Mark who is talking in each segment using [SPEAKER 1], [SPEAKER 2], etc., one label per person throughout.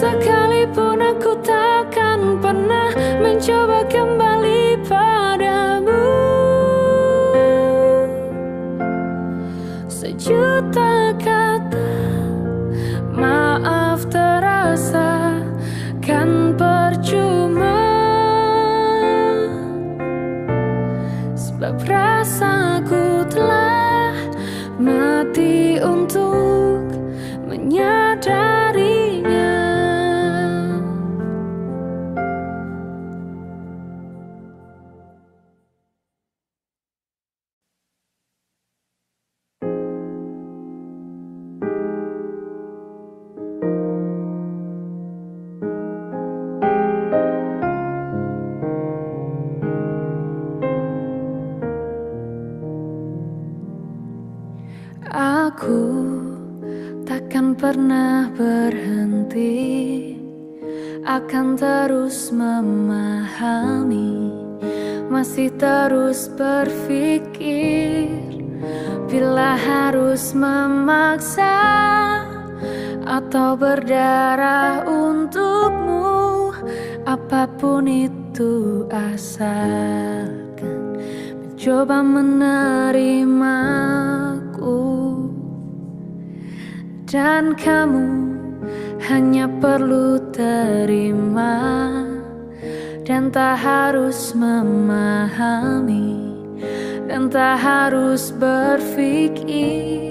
[SPEAKER 1] Sekalipun aku takkan pernah mencoba kembali. berdarah untukmu Apa pun itu asalkan Mencoba menerimaku. Dan kamu hanya perlu terima Dan tak harus memahami Dan tak harus berpikir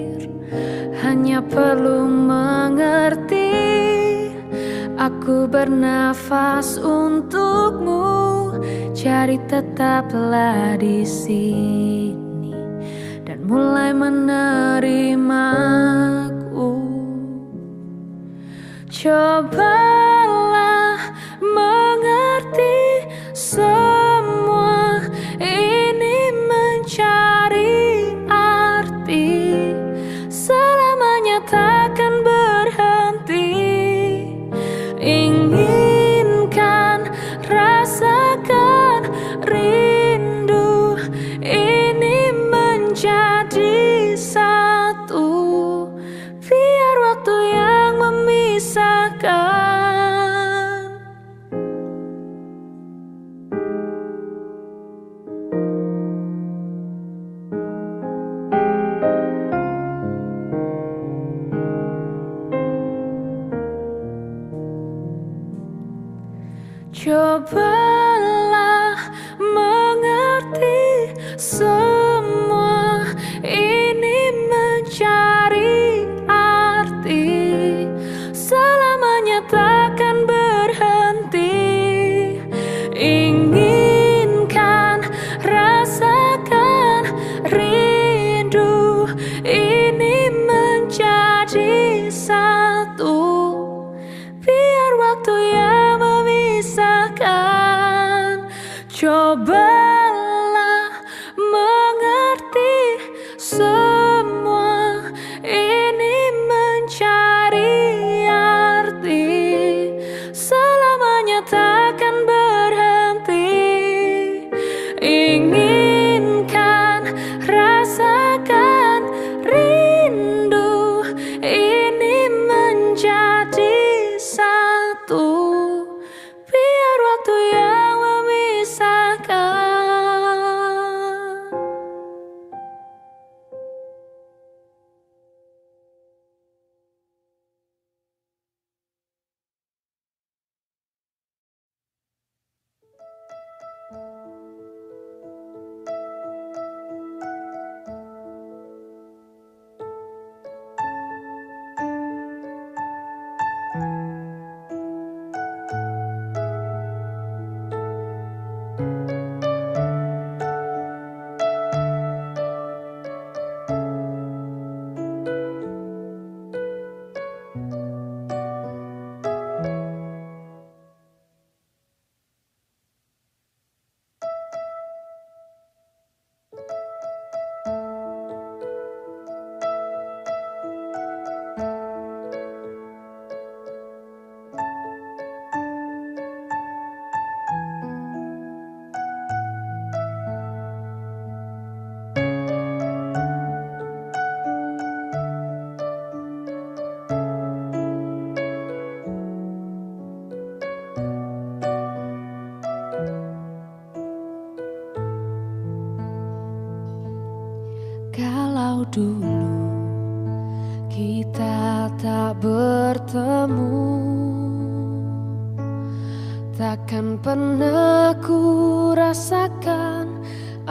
[SPEAKER 1] hanya perlu mengerti Aku bernafas untukmu. Cari tetaplah di sini Dan mulai menerimaku. Cobalah mengerti semua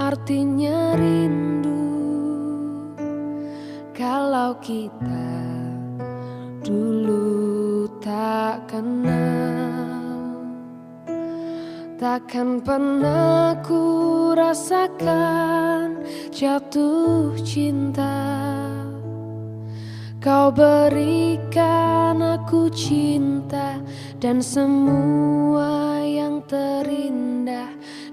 [SPEAKER 1] artinya rindu. Kalau kita dulu tak kenal Takkan pernah ku rasakan jatuh cinta. Kau berikan aku cinta dan semua yang terindah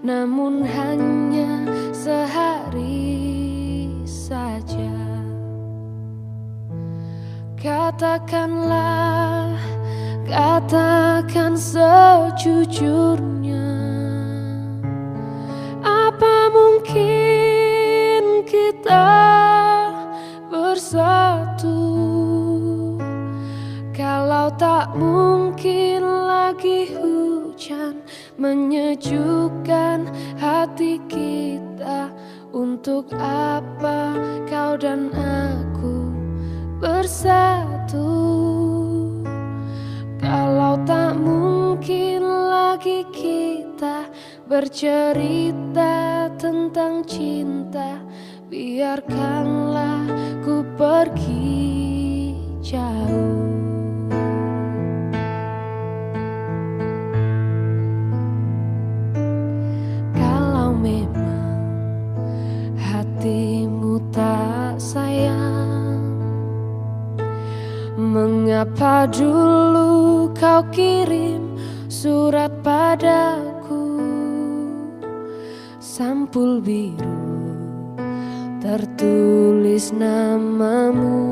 [SPEAKER 1] Namun hanya sehari saja. Katakanlah, katakan sejujurnya Apa mungkin kita bersatu? Kalau tak mungkin lagi hujan Menyejukkan hati kita. Untuk apa kau dan aku bersatu? Kalau tak mungkin lagi kita bercerita tentang cinta Biarkanlah ku pergi jauh Mengapa dulu kau kirim surat padaku? Sampul biru tertulis namamu.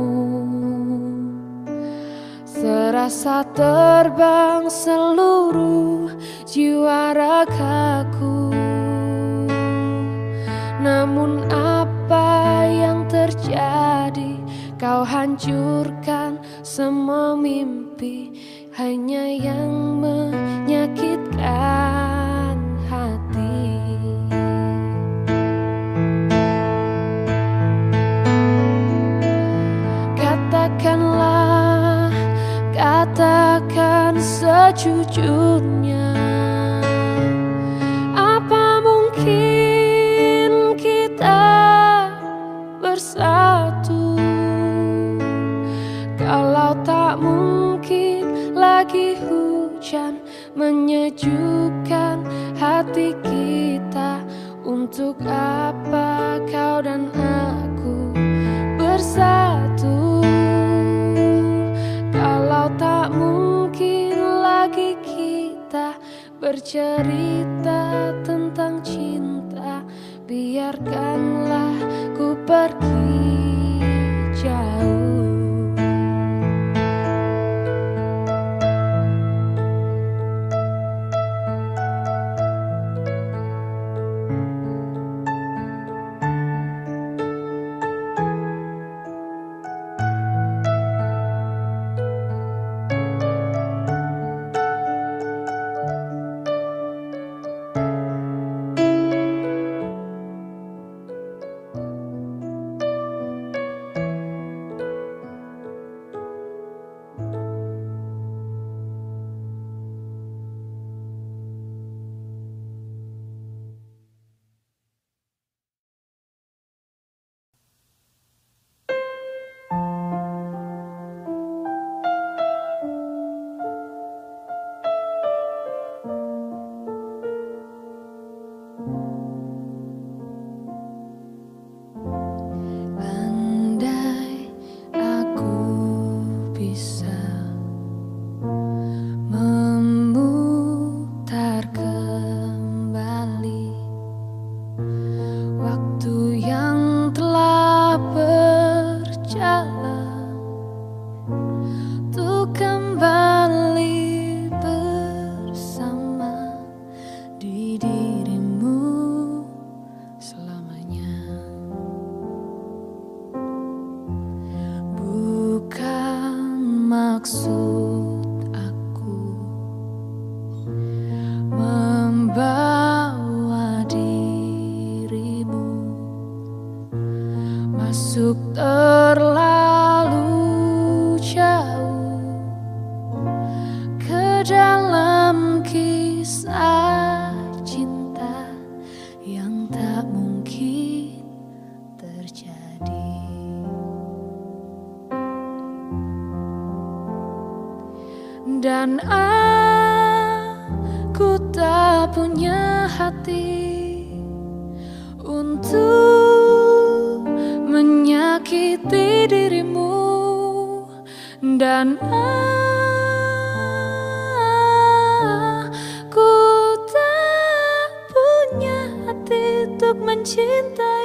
[SPEAKER 1] Serasa terbang seluruh jiwa ragaku. Namun apa yang terjadi Kau hancurkan semua mimpi Hanya yang menyakitkan hati. Katakanlah, katakan sejujurnya Apa mungkin kita bersatu Menyejukkan hati kita. Untuk apa kau dan aku bersatu? Kalau tak mungkin lagi kita bercerita tentang cinta Biarkanlah ku pergi jauh mencintai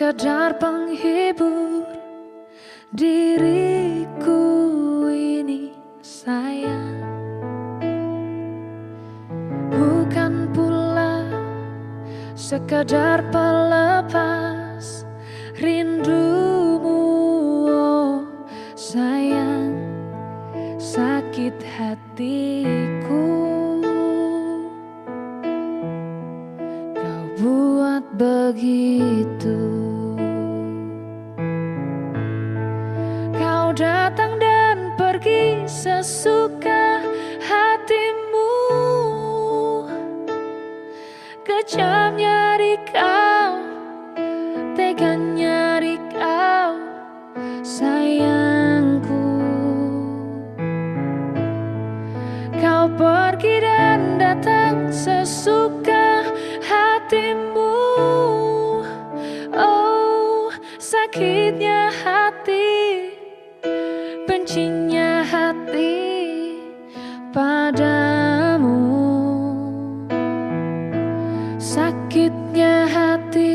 [SPEAKER 1] sekadar penghibur diriku Sakitnya hati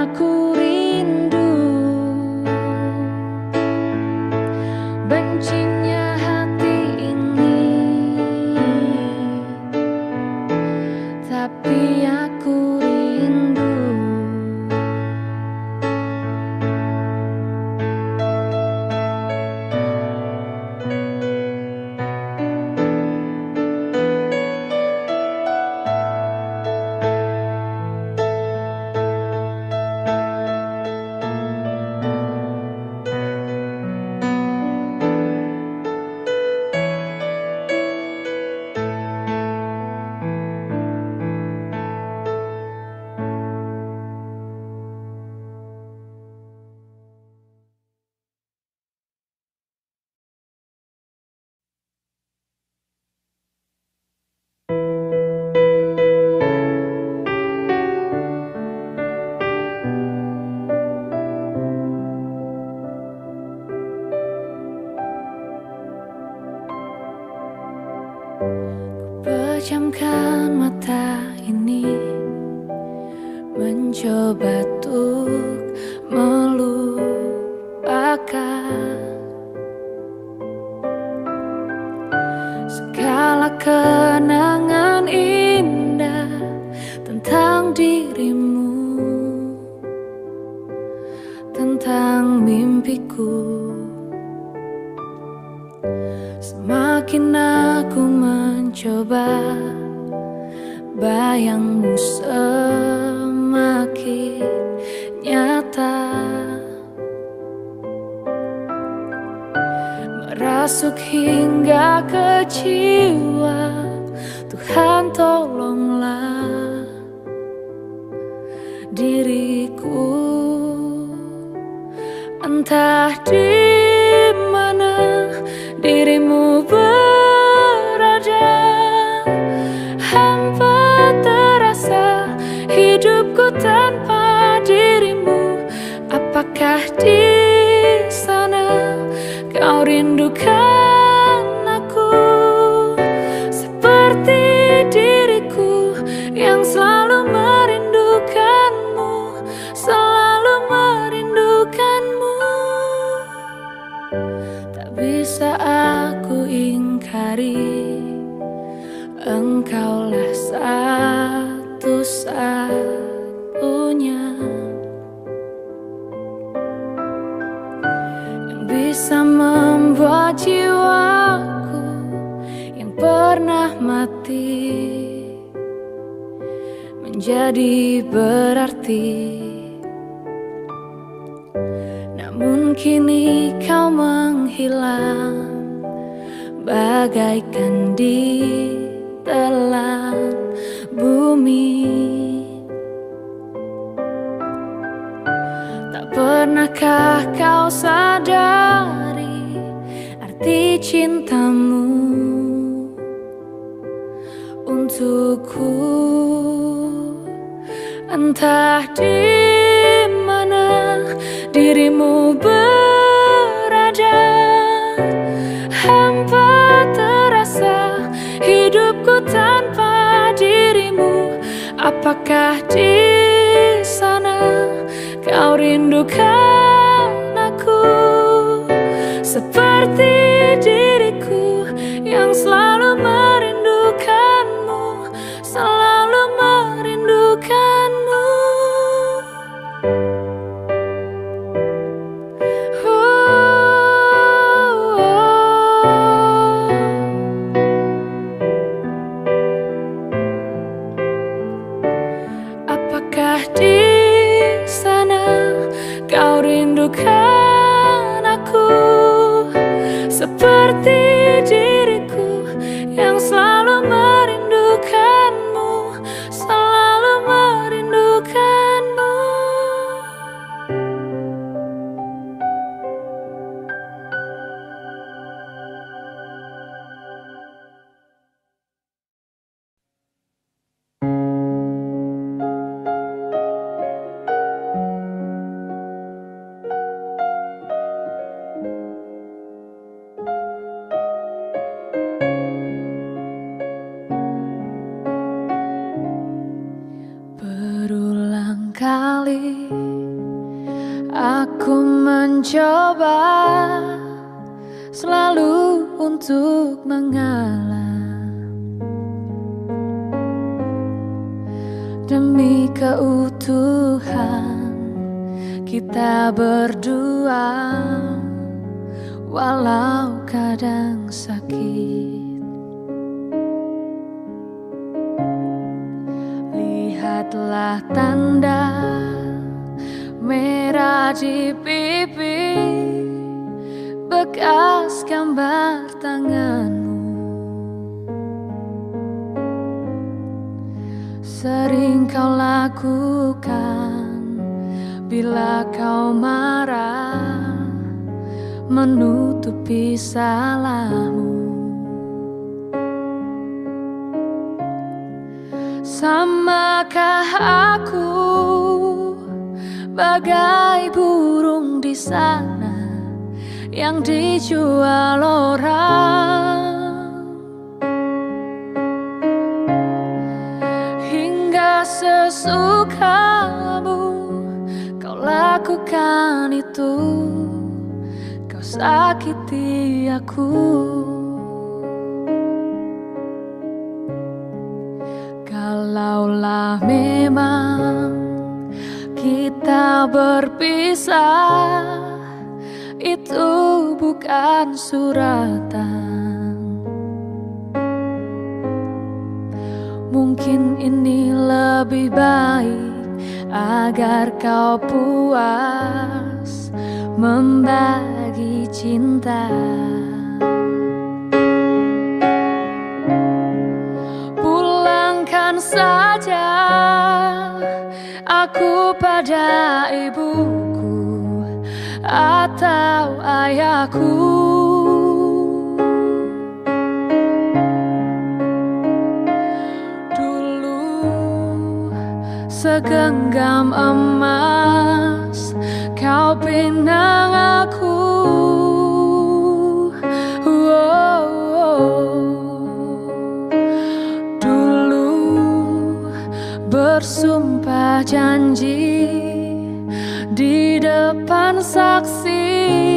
[SPEAKER 1] namun aku Merasuk hingga ke jiwa. Tuhan tolonglah diriku. Entah di mana dirimu berada Hampa terasa hidupku tanpa dirimu. Apakah di rindukan Menjadi berarti. Namun kini kau menghilang Bagaikan di telan bumi. Tak pernahkah kau sadari Arti cintamu Entah di mana dirimu berada Hampa terasa hidupku tanpa dirimu. Apakah di sana kau rindukan aku? Seperti diriku yang selalu sakit. Lihatlah tanda merah di pipi Bekas gambar tanganmu. Sering kau lakukan Bila kau marah menutupi salahmu. Samakah aku bagai burung di sana yang dijual orang? Hingga sesukamu kau lakukan itu sakiti aku. Kalaulah memang kita berpisah Itu bukan suratan. Mungkin ini lebih baik Agar kau puas Membagi cinta. Saja aku pada ibuku atau ayahku. Dulu segenggam emas kau pinang bersumpah janji di depan saksi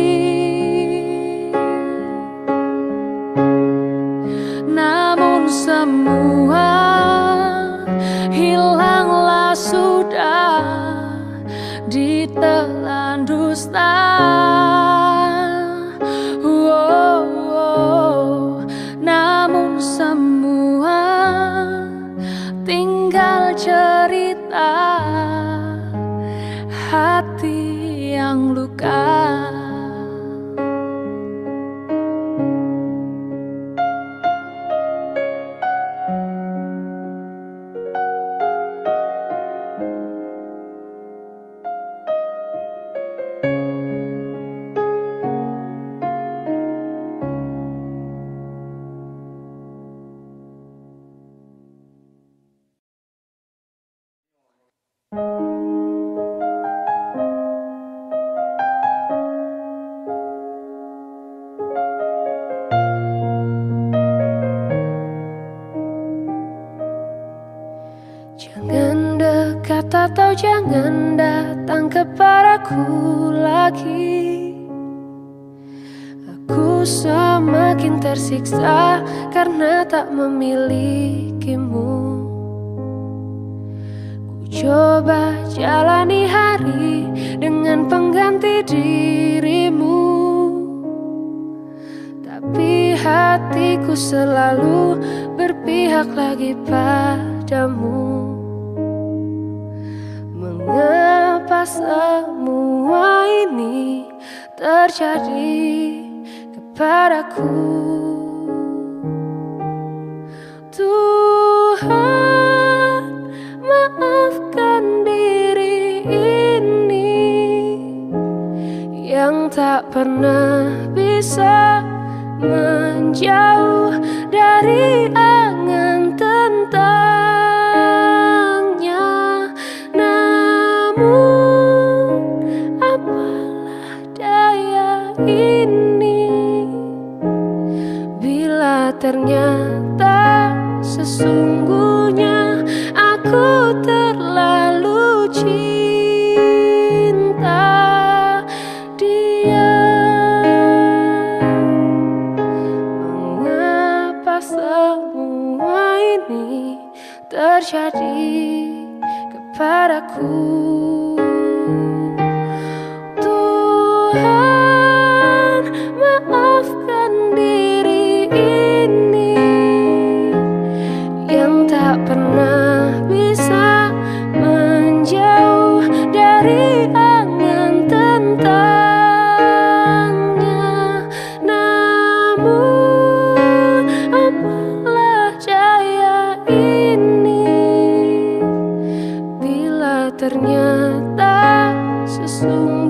[SPEAKER 1] coba jalani hari dengan pengganti dirimu. Tapi hatiku selalu berpihak lagi padamu. Mengapa semua ini terjadi kepadaku tak pernah bisa menjauh dari angan tentang ternyata ternyata sesungguhnya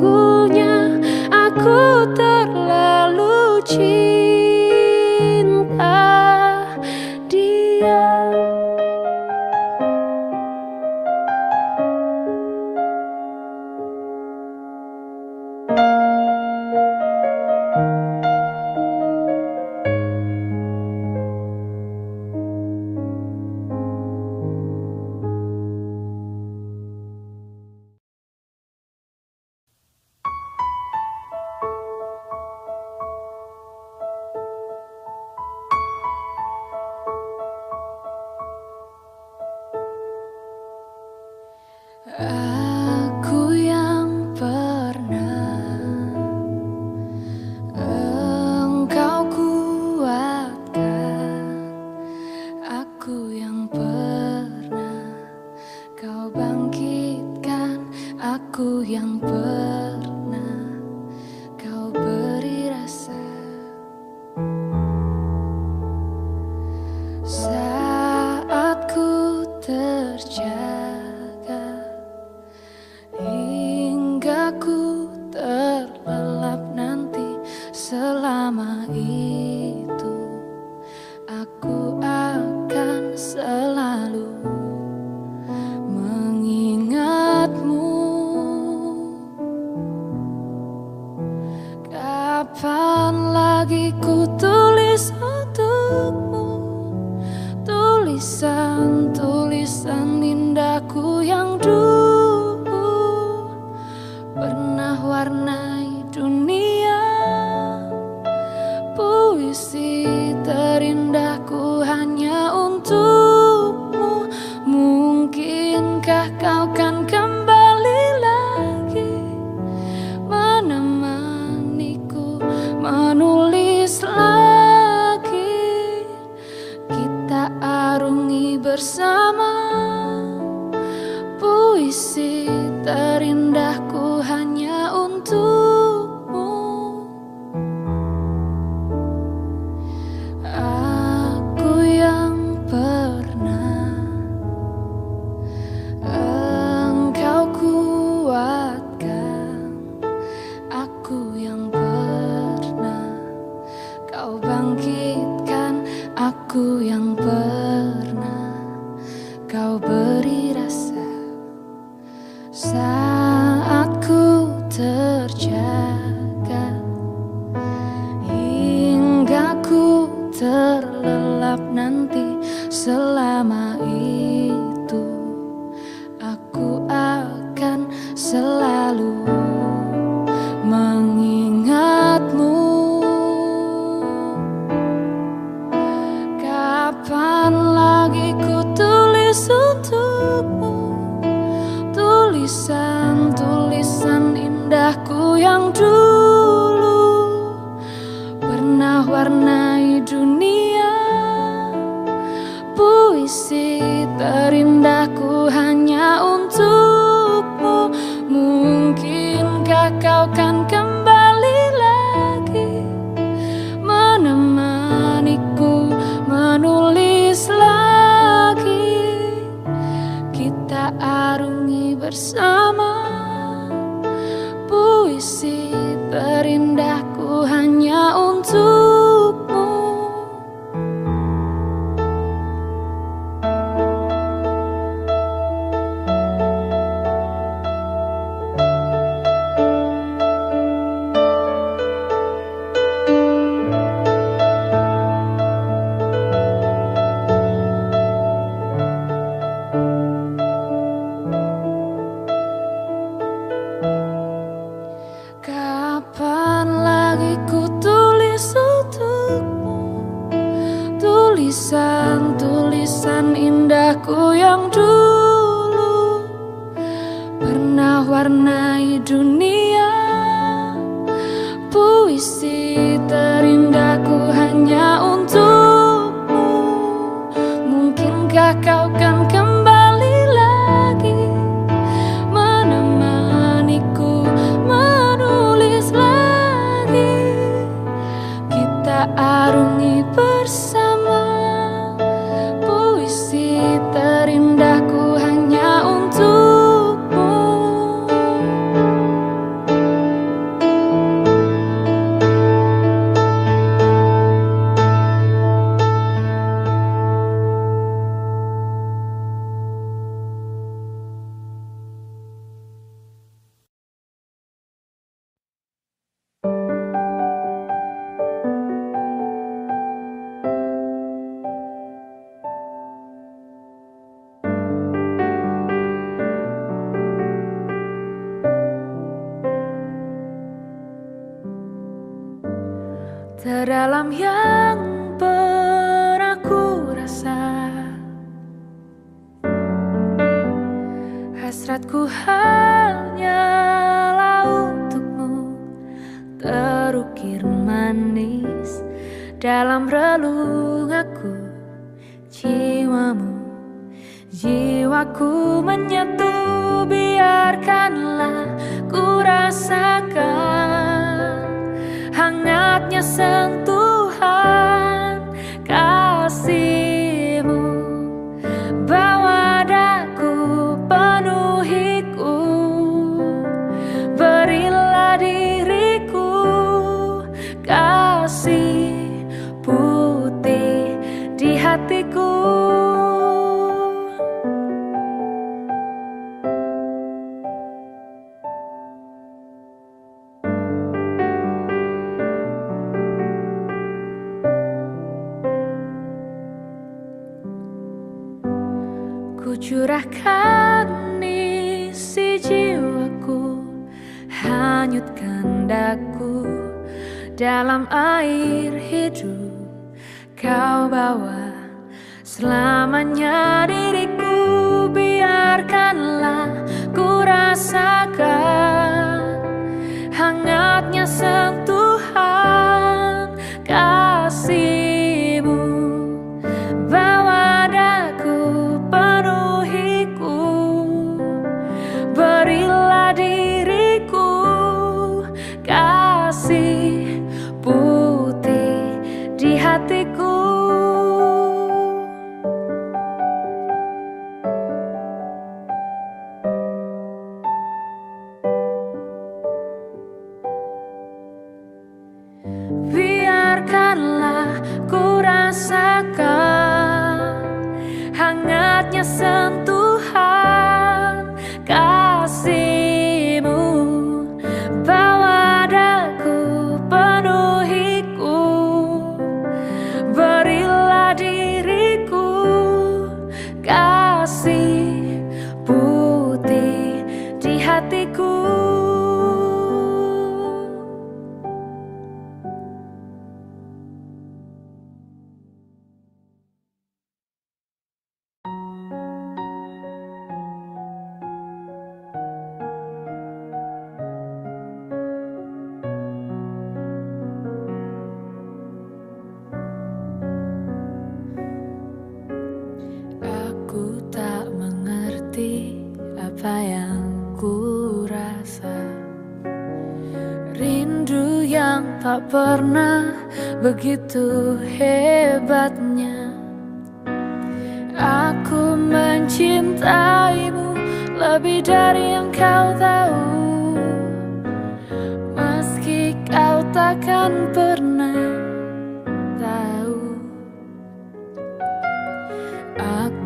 [SPEAKER 1] Terdalam yang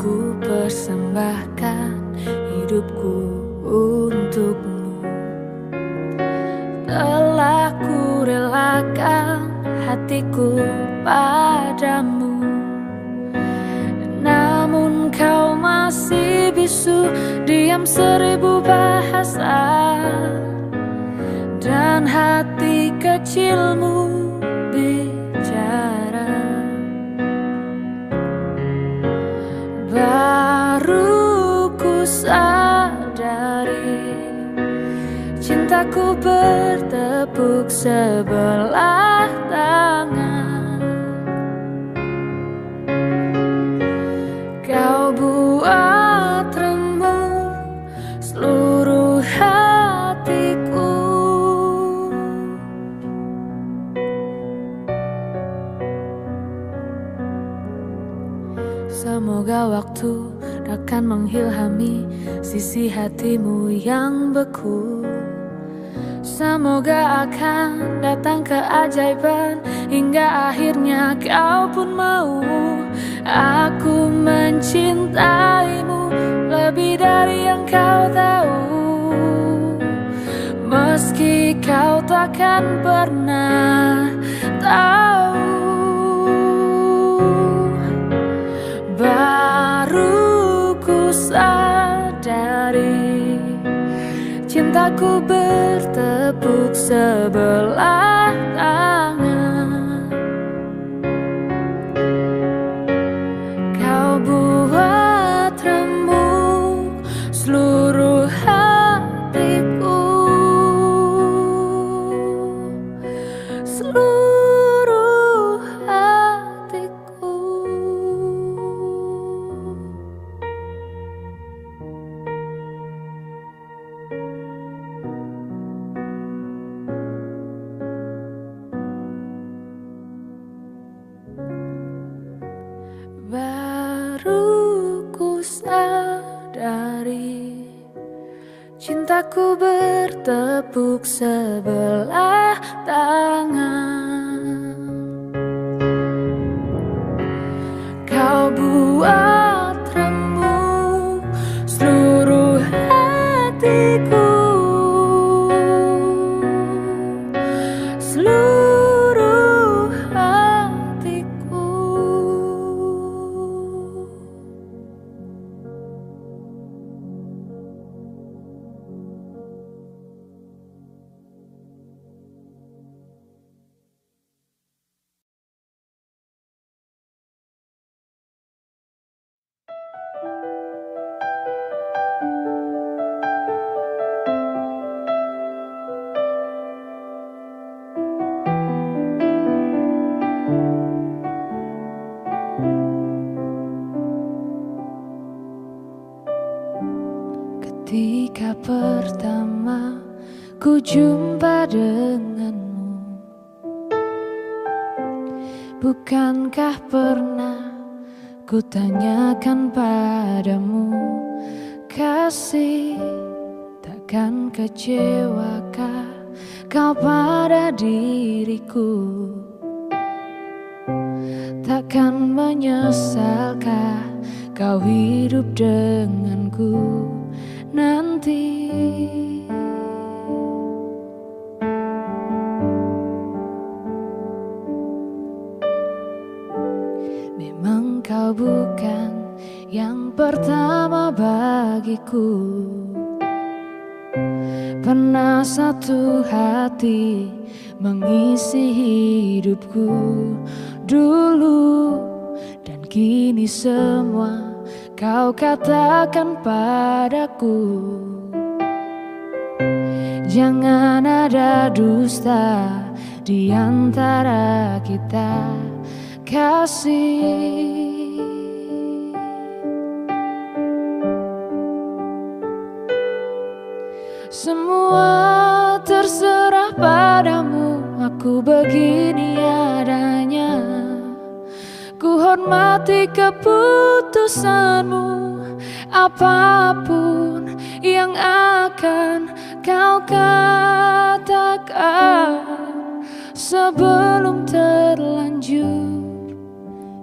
[SPEAKER 1] Aku persembahkan hidupku untukmu. Telah ku relakan hatiku padamu. Namun kau masih bisu Diam seribu bahasa. Dan hati kecilmu Cintaku bertepuk sebelah tangan. Kau buat remuk seluruh hatiku. Semoga waktu akan mengilhami sisi hatimu yang beku Semoga akan datang keajaiban hingga akhirnya kau pun mau. Aku mencintaimu lebih dari yang kau tahu. Meski kau takkan pernah tahu Cintaku bertepuk sebelah takkan kecewakah kau pada diriku. Takkan menyesalkah kau hidup denganku nanti. Memang kau bukan yang pertama bagiku Pernah satu hati mengisi hidupku dulu Dan kini semua kau katakan padaku. Jangan ada dusta di antara kita. Kasih Semua terserah padamu Aku begini adanya. Ku hormati keputusanmu Apa pun yang akan kau katakan. Sebelum terlanjur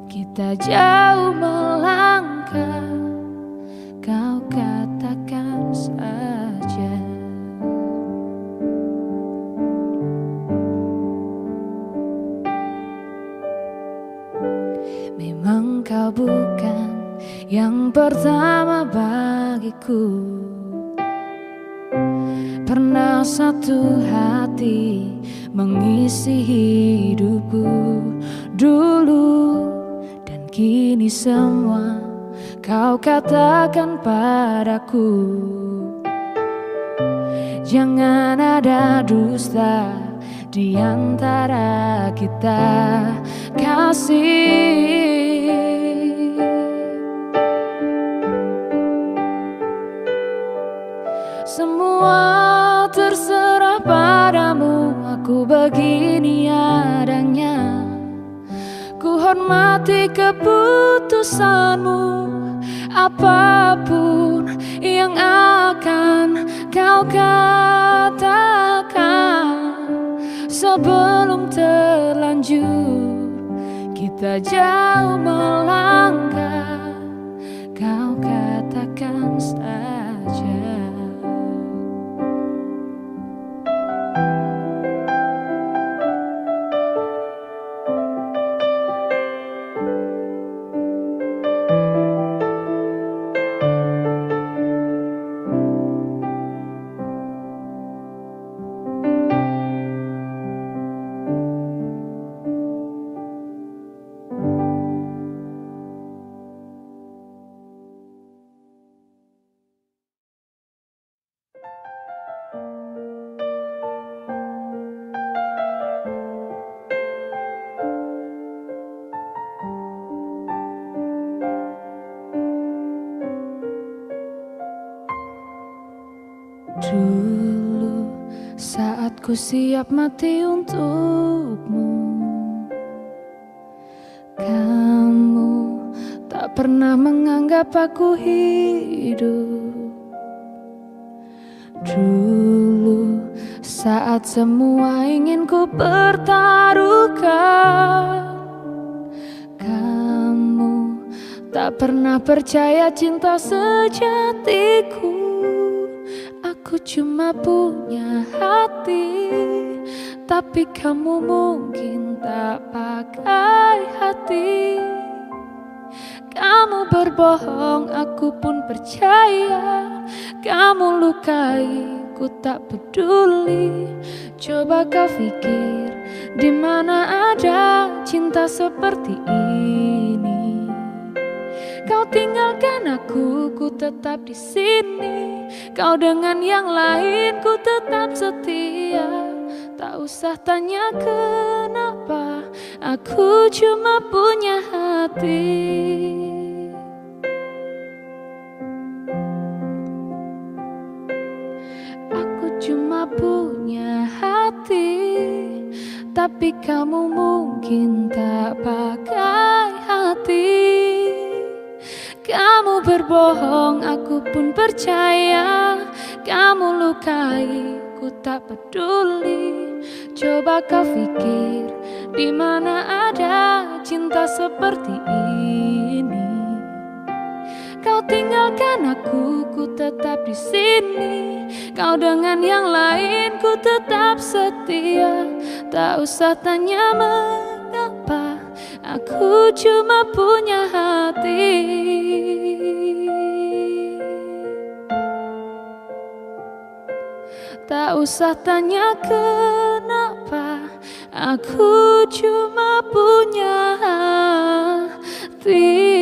[SPEAKER 1] Kita jauh melangkah. Kau katakan saja Memang kau bukan yang pertama bagiku. Pernah satu hati mengisi hidupku dulu Dan kini semua kau katakan padaku. Jangan ada dusta di antara kita kasih Semua terserah padamu. Aku begini adanya. Ku hormati keputusanmu. Apa pun yang akan kau katakan Sebelum terlanjur Kita jauh melangkah. Kau katakan siap mati untukmu. Kamu tak pernah menganggap aku hidup. Dulu saat semua ingin ku pertaruhkan Kamu tak pernah percaya cinta sejatiku. Aku cuma punya hati Tapi kamu mungkin tak pakai hati. Kamu berbohong, aku pun percaya. Kamu lukai, ku tak peduli. Coba kau pikir di mana ada cinta seperti ini Kau tinggalkan aku, ku tetap di sini. Kau dengan yang lain, ku tetap setia. Tak usah tanya kenapa, aku cuma punya hati. Aku cuma punya hati, tapi kamu mungkin tak pakai hati. Kamu berbohong, aku pun percaya Kamu lukai, ku tak peduli Coba kau pikir, di mana ada cinta seperti ini Kau tinggalkan aku, ku tetap di sini. Kau dengan yang lain, ku tetap setia. Tak usah tanya mengapa, aku cuma punya hati. Usah tanya kenapa, aku cuma punya hati.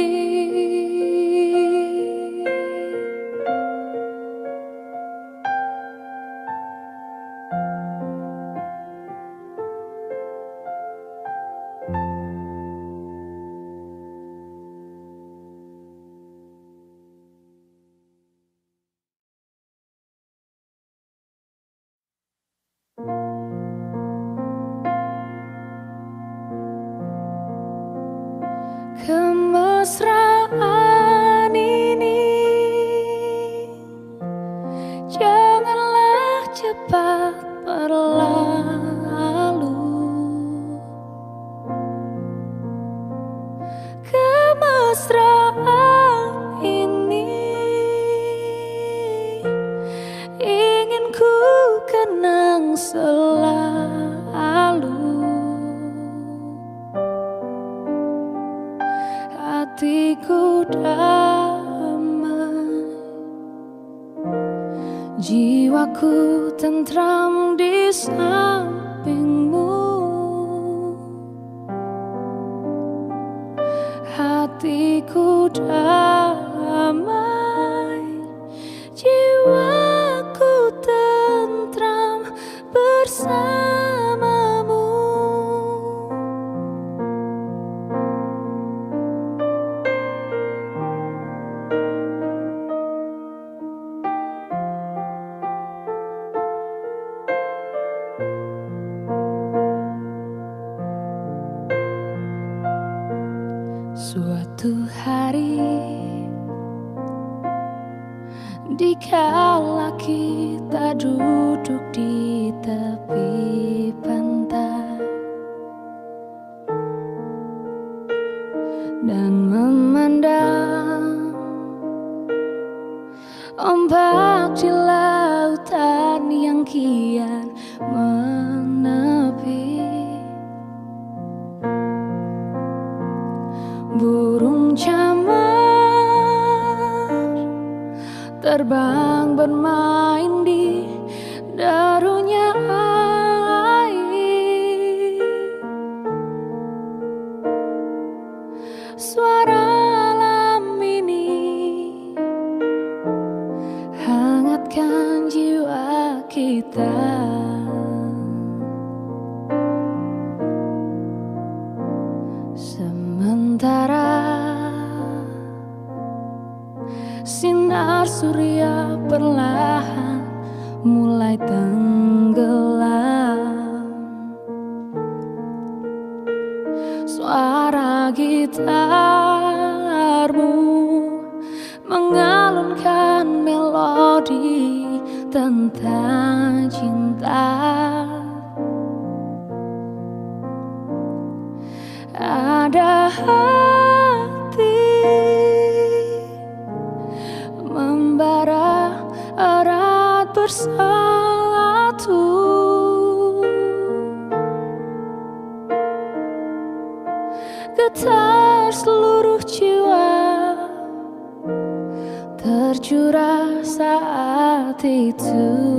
[SPEAKER 1] Suatu hari Dikala kita duduk di tepi saat itu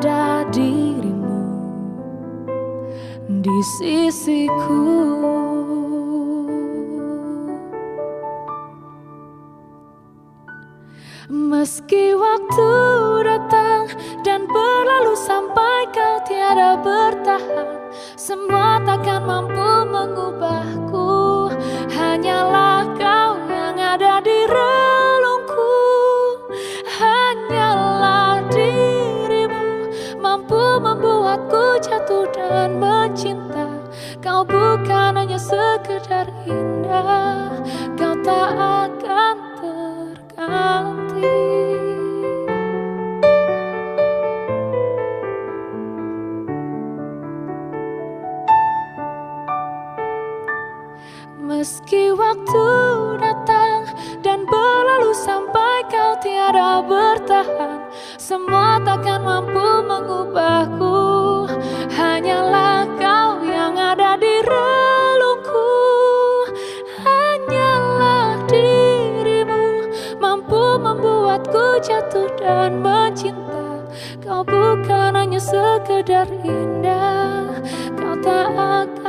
[SPEAKER 1] tiada dirimu di sisiku. Meski waktu datang dan berlalu sampai kau tiada bertahan Semua takkan mampu mengubahku Hanyalah Kau bukan hanya sekedar indah Kau tak akan terganti. Meski waktu datang dan berlalu sampai kau tiada bertahan Semua takkan mampu mengubahku dan mencinta. Kau bukan hanya sekedar indah. Kau tak akan